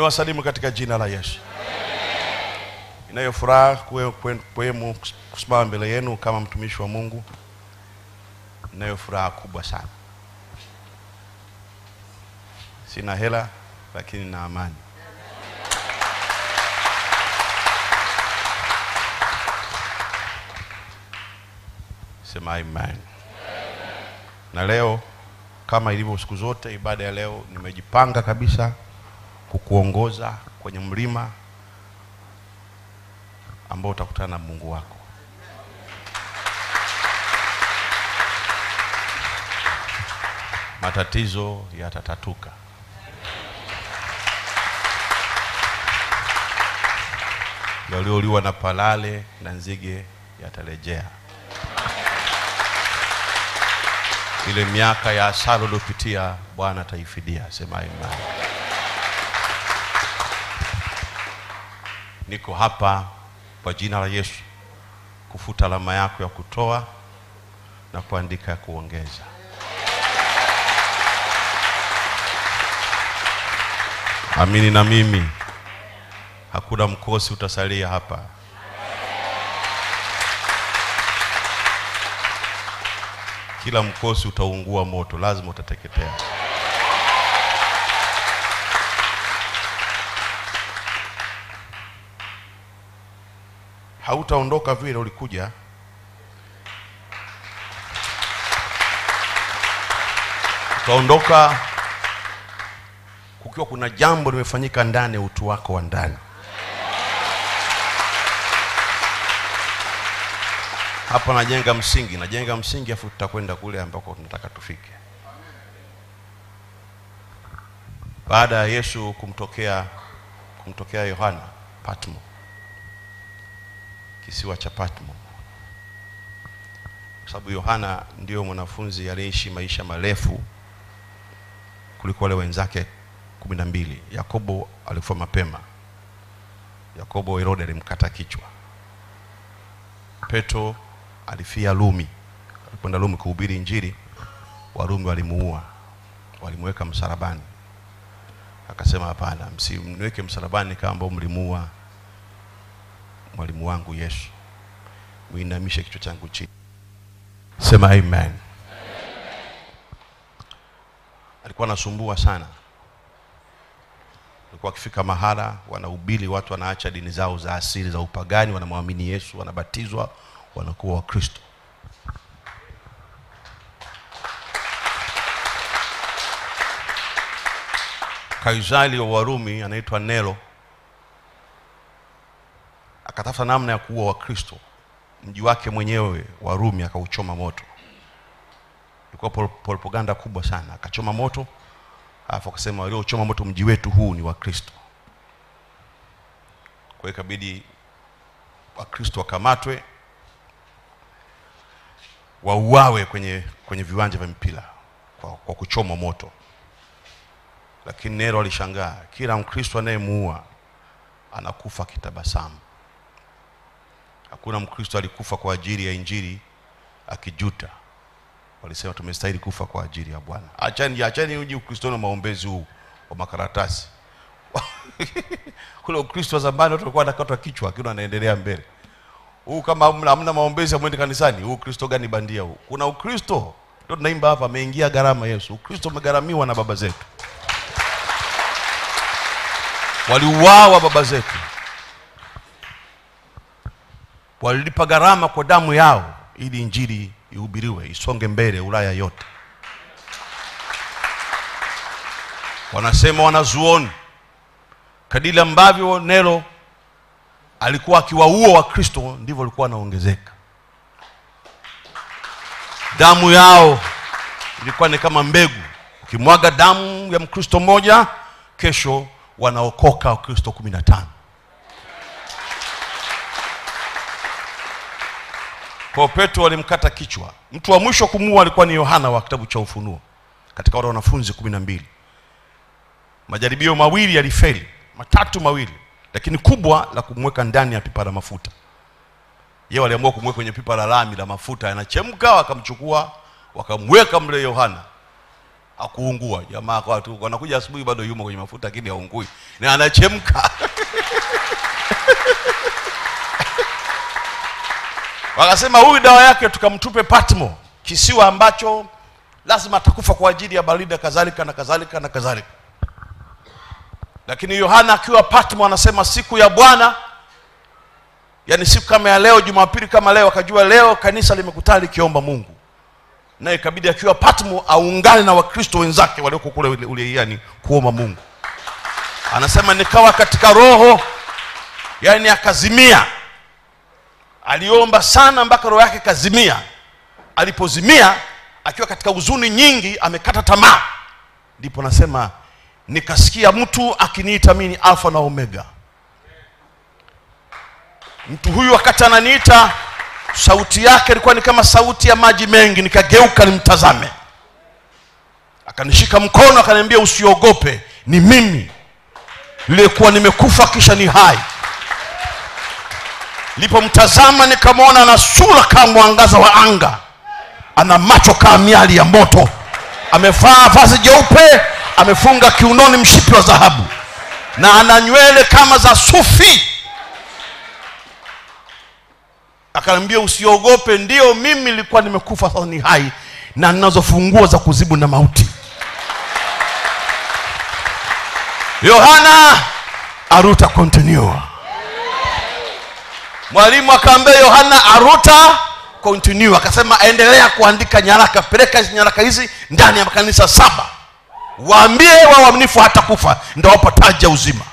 ninawasalimu katika jina la Yesu. Inayo furaha kwemu kusimama mbele yenu kama mtumishi wa Mungu. Inayo furaha kubwa sana. Sina hela lakini na amani. Sema amen. Na leo kama ilivyo siku zote, ibada ya leo nimejipanga kabisa kukuongoza kwenye mlima ambao utakutana na Mungu wako. Matatizo yatatatuka. Yaliyoliwa na palale na nzige yatarejea. Ile miaka ya hasara uliopitia Bwana ataifidia. Sema amen. Niko hapa kwa jina la Yesu kufuta alama yako ya kutoa na kuandika ya kuongeza. Amini na mimi, hakuna mkosi utasalia hapa. Kila mkosi utaungua moto, lazima utateketea. Hautaondoka vile ulikuja. Utaondoka kukiwa kuna jambo limefanyika ndani ya utu wako wa ndani. Hapa najenga msingi, najenga msingi, afu tutakwenda kule ambako tunataka tufike. Baada ya Yesu kumtokea kumtokea Yohana Patmo, kisiwa cha Patmo, kwa sababu Yohana ndiyo mwanafunzi aliyeishi maisha marefu kuliko wale wenzake kumi na mbili. Yakobo alikufa mapema. Yakobo Herode alimkata kichwa. Petro alifia Rumi, alikwenda Rumi kuhubiri Injili. Warumi walimuua, walimweka msalabani. Akasema, hapana, msimweke msalabani kama ambao mlimuua mwalimu wangu Yesu, muinamishe kichwa changu chini. Sema amen. Alikuwa anasumbua sana alikuwa akifika mahala wanahubiri, watu wanaacha dini zao za asili za upagani, wanamwamini Yesu, wanabatizwa, wanakuwa Wakristo. Kaisari wa Warumi anaitwa Nero akatafuta namna ya kuua Wakristo. Mji wake mwenyewe wa rumi akauchoma moto. Ilikuwa pro- propaganda kubwa sana, akachoma moto alafu akasema waliochoma moto mji wetu huu ni Wakristo. Kwa hiyo ikabidi Wakristo wakamatwe, wauawe kwenye kwenye viwanja vya mpira kwa, kwa kuchomwa moto. Lakini Nero alishangaa, kila Mkristo anayemuua anakufa akitabasamu. Hakuna Mkristo alikufa kwa ajili ya Injili akijuta walisema tumestahili kufa kwa ajili ya Bwana. Achani achani uji Ukristo na maombezi huu wa makaratasi. Kule Ukristo wa zamani watu walikuwa wanakatwa kichwa lakini wanaendelea mbele. Huu kama hamna, hamna maombezi amwende kanisani, huu Ukristo gani bandia huu? Kuna Ukristo ndio tunaimba hapa, ameingia gharama Yesu. Ukristo umegharamiwa na baba zetu, waliuawa baba zetu, walilipa gharama kwa damu yao ili injili ihubiriwe isonge mbele Ulaya yote. Wanasema wanazuoni, kadili ambavyo Nero alikuwa akiwaua Wakristo ndivyo alikuwa anaongezeka. Damu yao ilikuwa ni kama mbegu, ukimwaga damu ya Mkristo mmoja, kesho wanaokoka Wakristo kumi na tano. Kwa Petro walimkata kichwa. Mtu wa mwisho kumuua alikuwa ni Yohana wa kitabu cha Ufunuo, katika wale wanafunzi kumi na mbili. Majaribio mawili yalifeli, matatu mawili, lakini kubwa la kumweka ndani ya pipa la mafuta. Yeye waliamua kumweka kwenye pipa la lami la mafuta, yanachemka, wakamchukua wakamweka mle Yohana, akuungua jamaa kwa watu wanakuja asubuhi bado yumo kwenye mafuta lakini haungui na anachemka wakasema huyu dawa yake tukamtupe patmo kisiwa ambacho lazima atakufa kwa ajili ya baridi kadhalika na kadhalika na kadhalika. Lakini yohana akiwa patmo anasema siku ya bwana yani siku kama ya leo jumapili kama leo akajua leo kanisa limekutana likiomba mungu. Naye ikabidi akiwa patmo aungane na wakristo wenzake walioko kule ule- uleiani kuomba mungu. Anasema nikawa katika roho yani akazimia aliomba sana mpaka roho yake kazimia alipozimia akiwa katika huzuni nyingi amekata tamaa. Ndipo nasema nikasikia mtu akiniita mimi ni alfa na omega. Mtu huyu wakati ananiita sauti yake ilikuwa ni kama sauti ya maji mengi nikageuka nimtazame. Akanishika mkono akaniambia usiogope ni mimi. Niliyekuwa nimekufa kisha ni hai nilipomtazama nikamwona ana sura kama mwangaza wa anga. Ana macho kama miali ya moto. Amevaa vazi jeupe amefunga kiunoni mshipi wa dhahabu. Na ana nywele kama za sufi. Akaniambia usiogope ndio mimi nilikuwa nimekufa sasa ni hai na ninazofungua za kuzibu na mauti. Yohana aruta continua mwalimu akaambia yohana aruta continue. Akasema endelea kuandika nyaraka peleka hizi nyaraka hizi ndani ya makanisa saba. Waambie wa waaminifu hata kufa ndio ya uzima.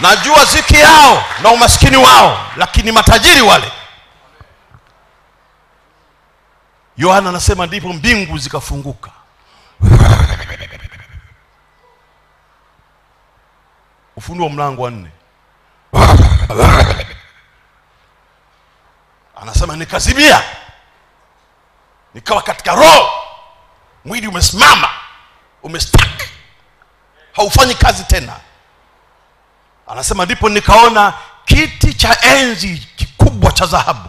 Najua ziki yao na umaskini wao lakini matajiri wale. Yohana anasema ndipo mbingu zikafunguka. Ufunuo mlango wa nne anasema nikazimia nikawa katika roho. Mwili umesimama umestak haufanyi kazi tena. Anasema ndipo nikaona kiti cha enzi kikubwa cha dhahabu.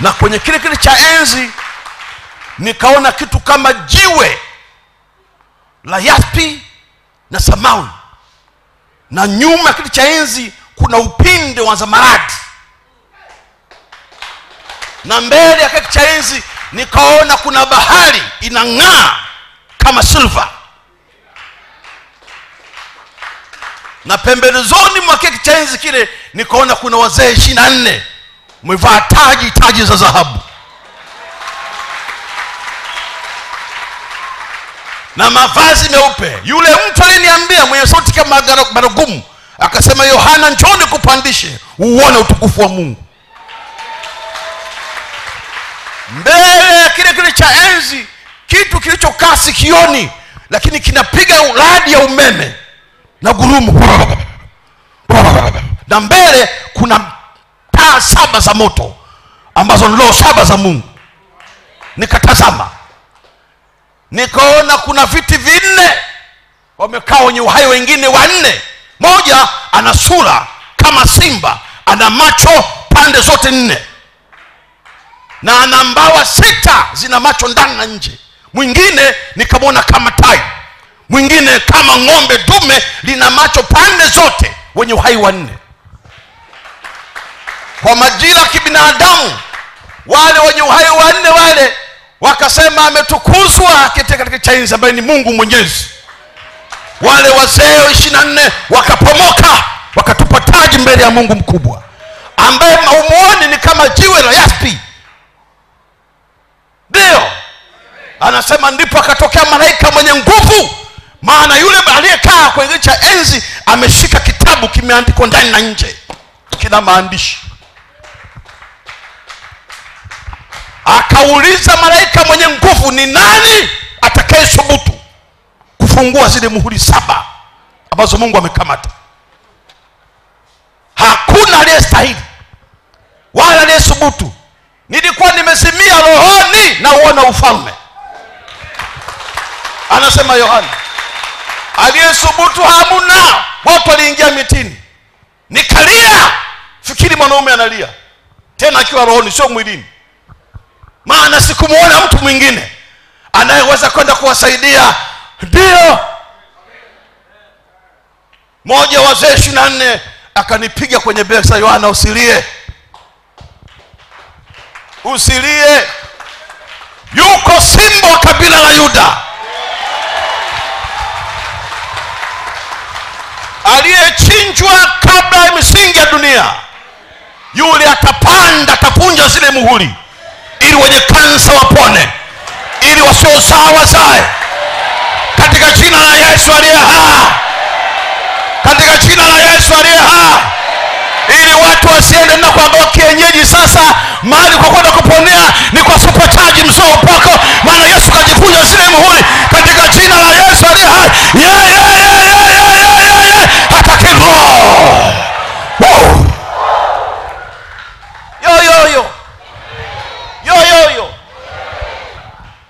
Na kwenye kile kiti cha enzi nikaona kitu kama jiwe la yaspi na samawi na nyuma ya kiti cha enzi kuna upinde wa zamaradi. Na mbele ya kiti cha enzi nikaona kuna bahari inang'aa kama silva na pembezoni mwa kiti cha enzi kile nikaona kuna wazee ishirini na nne. Umevaa taji taji za dhahabu. Na mavazi meupe. Yule mtu aliniambia mwenye sauti kama baragumu akasema yohana njoni kupandishe uone utukufu wa mungu. Mbele ya kile kile cha enzi kitu kilichokaa sikioni lakini kinapiga radi ya umeme na gurumu. Na mbele kuna taa saba za moto ambazo ni roho saba za mungu. Nikatazama. Nikaona kuna viti vinne wamekaa wenye uhai wengine wanne. Moja ana sura kama simba ana macho pande zote nne. Na ana mbawa sita zina macho ndani na nje. Mwingine nikamwona kama tai. Mwingine kama ng'ombe dume lina macho pande zote wenye uhai wanne. Kwa majira ya kibinadamu wale wenye uhai wanne wale wakasema ametukuzwa akite katika chainzi ambaye ni mungu mwenyezi wale wazee ishirini na nne wakapomoka wakatupa taji mbele ya mungu mkubwa ambaye maumuoni ni kama jiwe la yaspi. Ndio. Anasema ndipo akatokea malaika mwenye nguvu maana yule aliyekaa kwenye cha enzi ameshika kitabu kimeandikwa ndani na nje kina maandishi. Akauliza malaika mwenye nguvu ni nani atakaye thubutu kufungua zile muhuri saba ambazo mungu amekamata. Hakuna aliyestahili wala aliyesubutu nilikuwa nimesimia rohoni na uona ufalme. Anasema yohana aliyethubutu hamuna watu waliingia mitini. Nikalia fikiri mwanaume analia tena akiwa rohoni sio mwilini. Maana maana sikumwona mtu mwingine anayeweza kwenda kuwasaidia ndio. Moja wazee ishiri na nne akanipiga kwenye besa yohana usilie. Usilie. Yuko simbo wa kabila la yuda. Aliyechinjwa kabla ya misingi ya dunia. Yule atapanda atapunja zile muhuri. Ili wenye kansa wapone. Ili wasiozaa wazae katika jina la yesu aliye hai, katika jina la yesu aliye hai, ili watu wasiende na kuangalia kienyeji sasa mahali kwa kwenda kuponea ni kwa superchaji msoo upako maana yesu kajikunja zile muhuri. Katika jina la yesu aliye hai. Yeah, yeah, yeah, yeah, yeah, yeah, yeah. hata kiroho. Yo yo yo. Yo yo yo.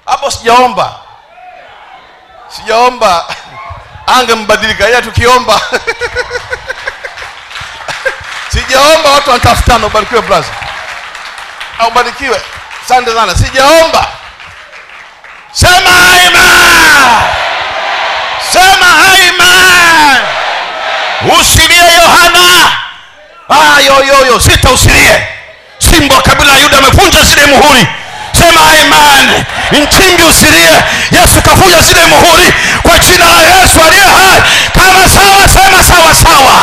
Hapo sijaomba sijaomba. Angembadilika ila tukiomba. Sijaomba watu wanatafutana ubarikiwe braza au ubarikiwe. Asante sana. Sijaomba. Sema haima sema haima usilie yohana. Ah, yo, yo, yo. sita usilie. Simba kabila ya yuda amevunja zile muhuri sema amen. Nchingi usilie. Yesu kavuja zile muhuri. Kwa jina la yesu aliye hai. Kama sawa sema sawa sawa.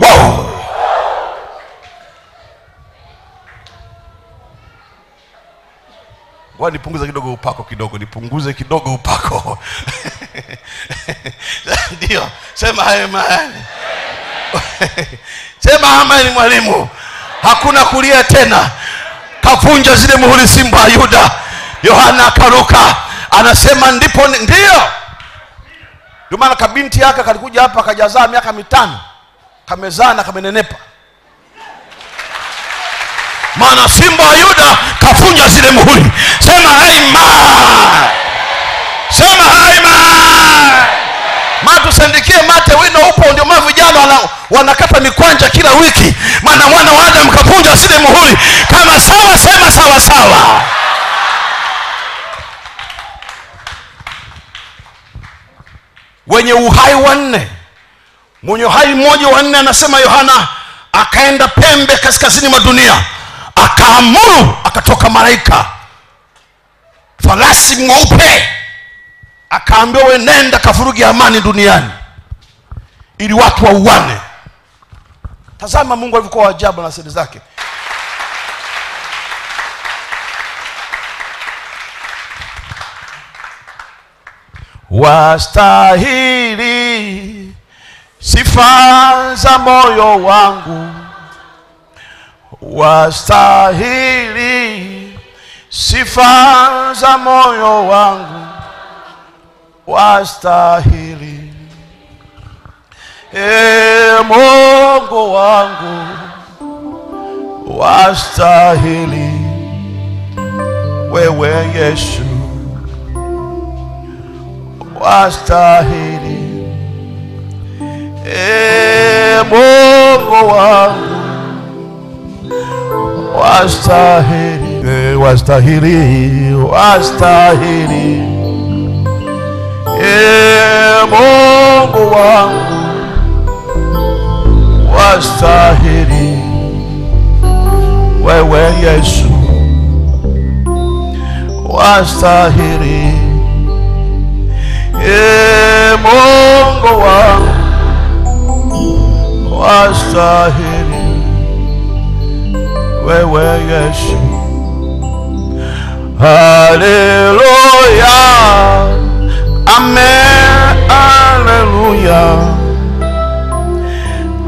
Wow. Ngoja nipunguze kidogo upako kidogo nipunguze kidogo upako. Ndio. Sema amen. Sema amen mwalimu. Hakuna kulia tena kavunja zile muhuri simba wa yuda. Yohana akaruka anasema ndipo ndio. Ndio maana kabinti yake kalikuja hapa akajazaa miaka mitano. Kamezaa na kamenenepa. Maana simba wa yuda kafunja zile muhuri. Sema haima sema haima ma tusandikie mate wino upo. Ndio maa vijana wana, wanakata mikwanja kila wiki. Maana mwana wa adam kavunja zile muhuri. Kama sawa sema sawa sawa. Wenye uhai wanne. Mwenye uhai mmoja wa nne anasema yohana akaenda pembe kaskazini mwa dunia akaamuru akatoka malaika. Farasi mweupe akaambiwa we nenda kavurugi amani duniani ili watu wauane. Tazama mungu alivyokuwa wajabu na siri zake. Wastahili sifa za moyo wangu. Wastahili sifa za moyo wangu wastahili. E mungu wangu wastahili. Wewe yesu wastahili. E mungu wangu wastahili. Wastahili wastahili mungu wangu wastahili wewe yesu. Wastahili e mungu wangu wastahili wewe yesu. Haleluya Amen. Alléluia.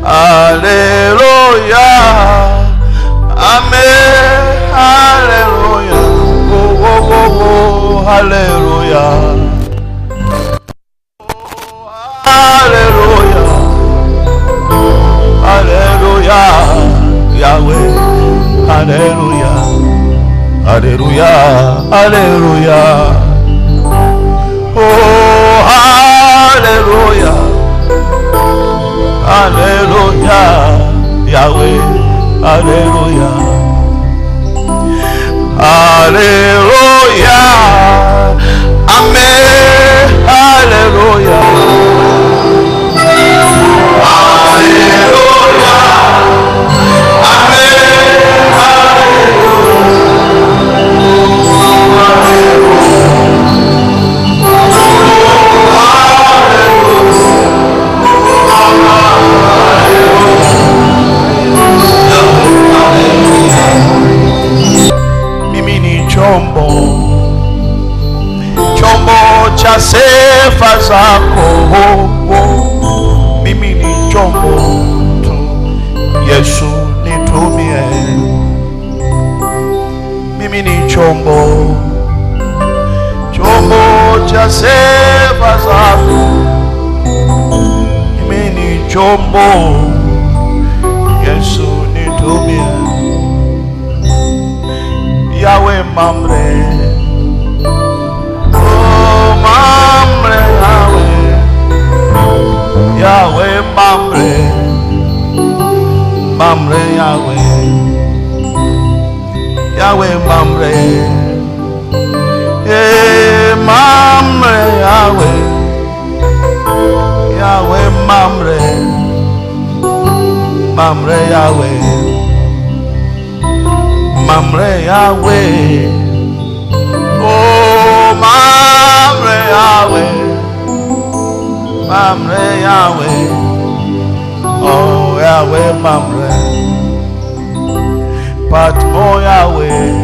Alléluia. Amen. Alléluia. Oh, oh, oh, oh. Alléluia. Oh, Alléluia. Alléluia. Yahweh. Alléluia. Alléluia. Alléluia. Oh, hallelujah, hallelujah, Yahweh, hallelujah, hallelujah. Chombo yesu nitumie yawe mamre oh mamre yawe yawe mamre mamre yawe yawe mamre eh mamre yawe yawe mamre Mamre Yahweh, Mamre Yahweh, oh Mamre Yahweh, Mamre Yahweh, oh Yahweh Mamre, Patmo Yahweh.